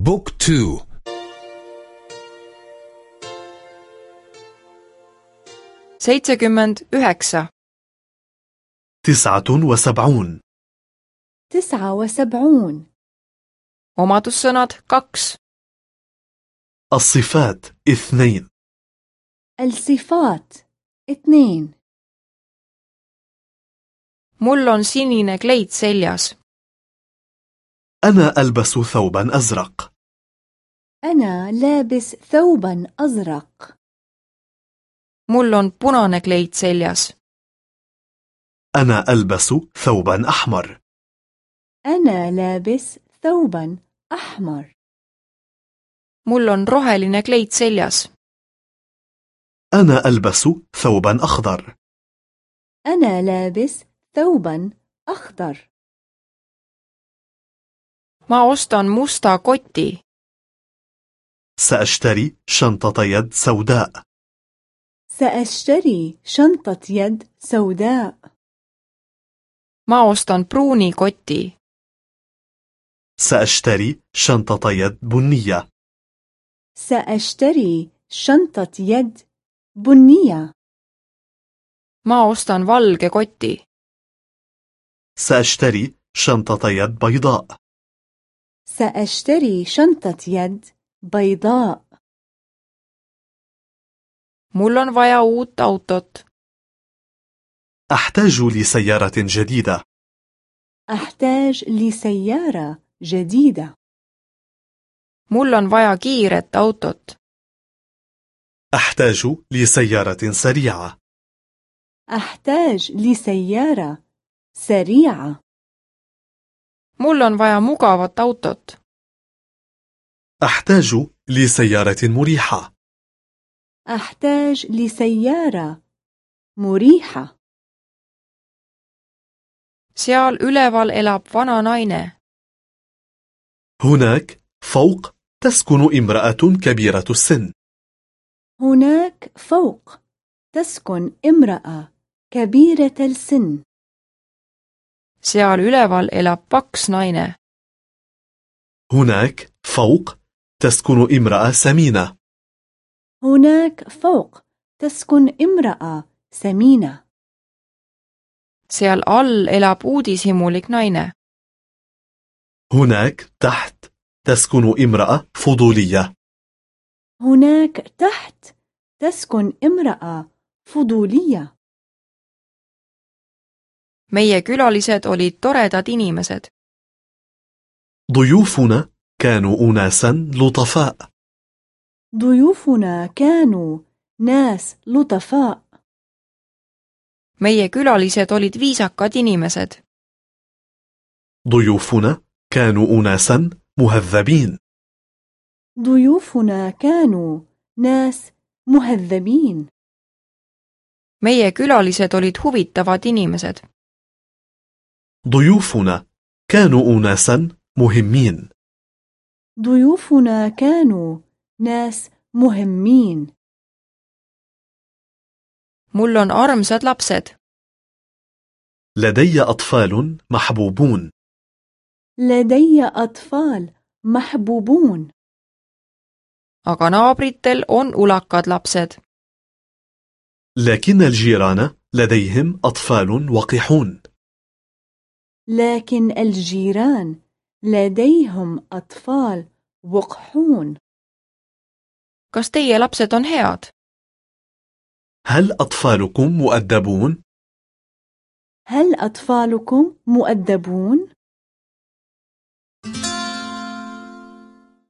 بوك تو seitsekümmend üheksa تسعة وسبعون تسعة وسبعون omadussõnad kaks الصفات اثنين الصفات اثنين mul on sinine kleit seljas أنا ألبس ثوبا أزرق. أنا لابس ثوبا أزرق. Mul on punane kleit seljas. أنا ألبس ثوبا أحمر. أنا لابس ثوبا أحمر. Mul on roheline kleit seljas. أنا ألبس ثوبا أخضر. أنا لابس ثوبا أخضر. Ma ostan musta koti سأشتري شنطة يد سوداء. سأشتري شنطة يد سوداء. Ma ostan pruuni koti سأشتري شنطة يد بنية. سأشتري شنطة يد بنية. Ma ostan valge سأشتري شنطة يد بيضاء. سأشتري شنطة يد بيضاء. Mul on vaja uut autot أحتاج لسيارة جديدة. أحتاج لسيارة جديدة. Mul on vaja kiiret autot أحتاج لسيارة سريعة. أحتاج لسيارة سريعة. Mul on vaja mugavat autot. أحتاج لسيارة مريحة. أحتاج لسيارة مريحة. Seal üleval elab vana naine. هناك فوق تسكن امرأة كبيرة السن. هناك فوق تسكن امرأة كبيرة السن. Seal üleval elab paks naine. هناك فوق تسكن امرأة سمينة. هناك فوق تسكن امرأة سمينة. seal all elab uudishimulik naine. هناك تحت تسكن امرأة فضولية. هناك تحت تسكن امرأة فضولية. meie külalised olid toredad inimesed ضيوفنا كانوا أناسا لطفاء ضيوفنا كانوا ناس لطفاء meie külalised olid viisakad inimesed ضيوفنا كانوا أناسا مهذبين ضيوفنا كانوا ناس مهذبين meie külalised olid huvitavad inimesed ضيوفنا كانوا أناسا مهمين. ضيوفنا كانوا ناس مهمين. mul on armsad lapsed لدي أطفال محبوبون. لدي أطفال محبوبون. aga naabritel on ulakad lapsed لكن الجيران لديهم أطفال وقحون لكن الجيران لديهم أطفال وقحون kas teie lapsed on head هل أطفالكم مؤدبون؟ هل أطفالكم مؤدبون؟